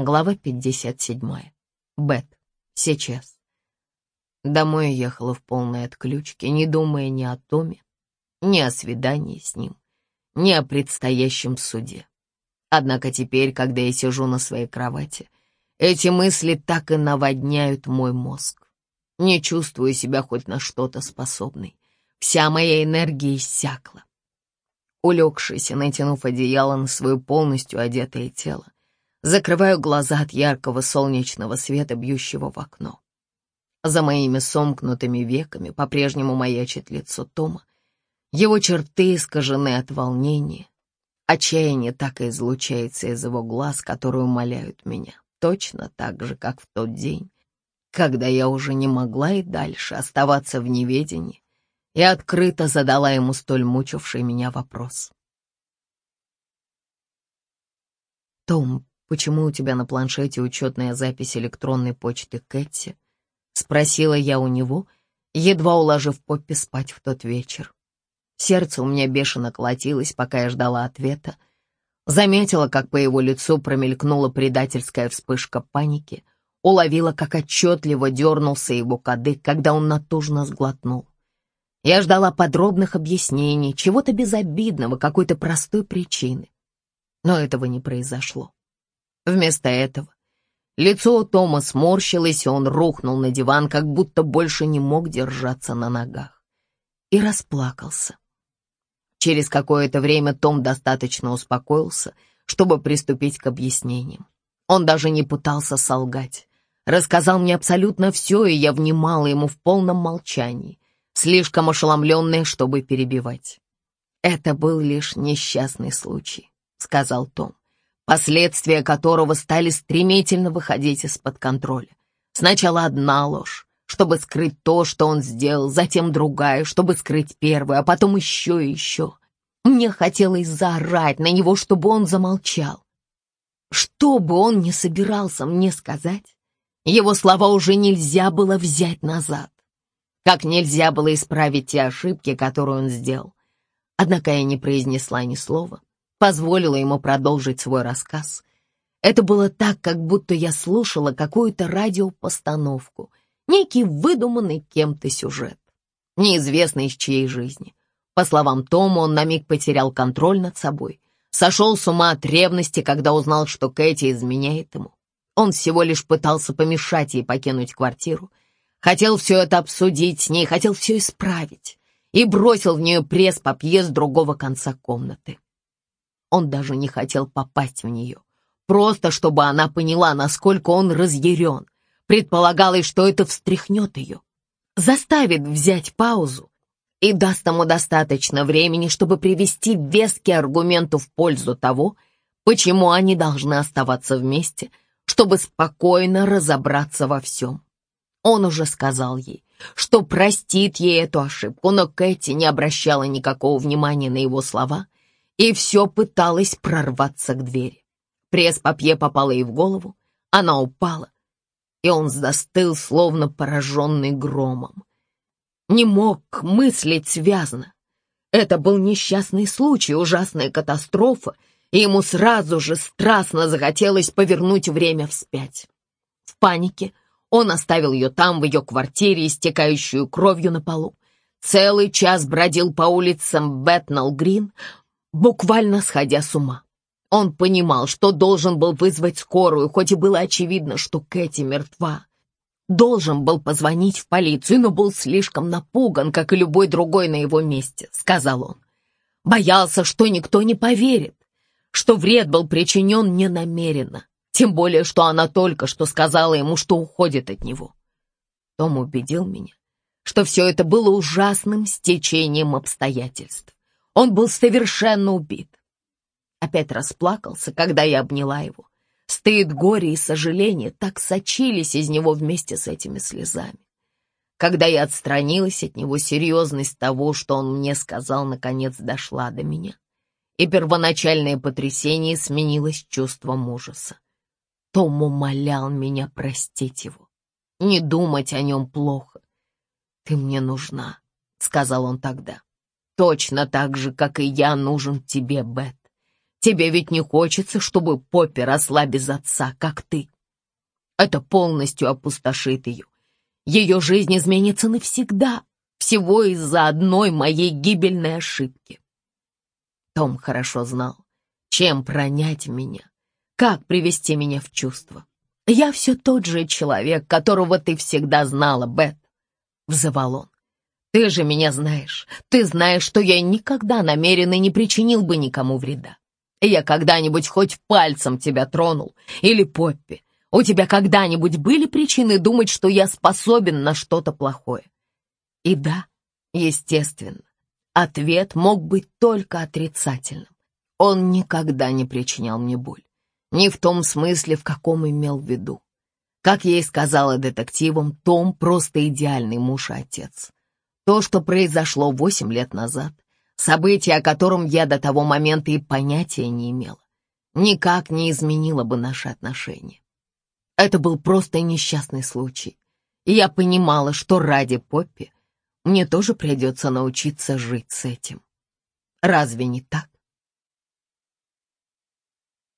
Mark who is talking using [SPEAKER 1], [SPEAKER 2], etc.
[SPEAKER 1] Глава 57. Бет. Сейчас. Домой ехала в полной отключке, не думая ни о Томе, ни о свидании с ним, ни о предстоящем суде. Однако теперь, когда я сижу на своей кровати, эти мысли так и наводняют мой мозг. Не чувствую себя хоть на что-то способной. Вся моя энергия иссякла. Улегшись и натянув одеяло на свое полностью одетое тело, Закрываю глаза от яркого солнечного света, бьющего в окно. За моими сомкнутыми веками по-прежнему маячит лицо Тома. Его черты искажены от волнения. Отчаяние так и излучается из его глаз, которые умоляют меня. Точно так же, как в тот день, когда я уже не могла и дальше оставаться в неведении и открыто задала ему столь мучивший меня вопрос. «Том, «Почему у тебя на планшете учетная запись электронной почты Кэти?» — спросила я у него, едва уложив Поппи спать в тот вечер. Сердце у меня бешено колотилось, пока я ждала ответа. Заметила, как по его лицу промелькнула предательская вспышка паники, уловила, как отчетливо дернулся его кадык, когда он натужно сглотнул. Я ждала подробных объяснений, чего-то безобидного, какой-то простой причины. Но этого не произошло. Вместо этого лицо Тома сморщилось, и он рухнул на диван, как будто больше не мог держаться на ногах. И расплакался. Через какое-то время Том достаточно успокоился, чтобы приступить к объяснениям. Он даже не пытался солгать. Рассказал мне абсолютно все, и я внимала ему в полном молчании, слишком ошеломленная, чтобы перебивать. «Это был лишь несчастный случай», — сказал Том последствия которого стали стремительно выходить из-под контроля. Сначала одна ложь, чтобы скрыть то, что он сделал, затем другая, чтобы скрыть первую, а потом еще и еще. Мне хотелось заорать на него, чтобы он замолчал. Что бы он ни собирался мне сказать, его слова уже нельзя было взять назад. Как нельзя было исправить те ошибки, которые он сделал. Однако я не произнесла ни слова, позволила ему продолжить свой рассказ. Это было так, как будто я слушала какую-то радиопостановку, некий выдуманный кем-то сюжет, неизвестный из чьей жизни. По словам Тома, он на миг потерял контроль над собой, сошел с ума от ревности, когда узнал, что Кэти изменяет ему. Он всего лишь пытался помешать ей покинуть квартиру, хотел все это обсудить с ней, хотел все исправить и бросил в нее пресс-папье с другого конца комнаты. Он даже не хотел попасть в нее. Просто чтобы она поняла, насколько он разъярен. Предполагалось, что это встряхнет ее. Заставит взять паузу и даст ему достаточно времени, чтобы привести веские аргументы в пользу того, почему они должны оставаться вместе, чтобы спокойно разобраться во всем. Он уже сказал ей, что простит ей эту ошибку, но Кэти не обращала никакого внимания на его слова — и все пыталась прорваться к двери. Пресс-папье попало ей в голову, она упала, и он застыл, словно пораженный громом. Не мог мыслить связно. Это был несчастный случай, ужасная катастрофа, и ему сразу же страстно захотелось повернуть время вспять. В панике он оставил ее там, в ее квартире, истекающую кровью на полу. Целый час бродил по улицам Бэтнал-Грин, буквально сходя с ума. Он понимал, что должен был вызвать скорую, хоть и было очевидно, что Кэти мертва. Должен был позвонить в полицию, но был слишком напуган, как и любой другой на его месте, сказал он. Боялся, что никто не поверит, что вред был причинен ненамеренно, тем более, что она только что сказала ему, что уходит от него. Том убедил меня, что все это было ужасным стечением обстоятельств. Он был совершенно убит. Опять расплакался, когда я обняла его. Стыд, горе и сожаление так сочились из него вместе с этими слезами. Когда я отстранилась от него, серьезность того, что он мне сказал, наконец дошла до меня, и первоначальное потрясение сменилось чувством ужаса. Том умолял меня простить его, не думать о нем плохо. «Ты мне нужна», — сказал он тогда. Точно так же, как и я нужен тебе, Бет. Тебе ведь не хочется, чтобы Поппи росла без отца, как ты. Это полностью опустошит ее. Ее жизнь изменится навсегда, всего из-за одной моей гибельной ошибки. Том хорошо знал, чем пронять меня, как привести меня в чувство. Я все тот же человек, которого ты всегда знала, Бет, — взывал он. Ты же меня знаешь. Ты знаешь, что я никогда намеренно не причинил бы никому вреда. Я когда-нибудь хоть пальцем тебя тронул. Или Поппи. У тебя когда-нибудь были причины думать, что я способен на что-то плохое? И да, естественно, ответ мог быть только отрицательным. Он никогда не причинял мне боль. Не в том смысле, в каком имел в виду. Как я и сказала детективам, Том просто идеальный муж и отец. То, что произошло восемь лет назад, событие, о котором я до того момента и понятия не имела, никак не изменило бы наши отношения. Это был просто несчастный случай, и я понимала, что ради Поппи мне тоже придется научиться жить с этим. Разве не так?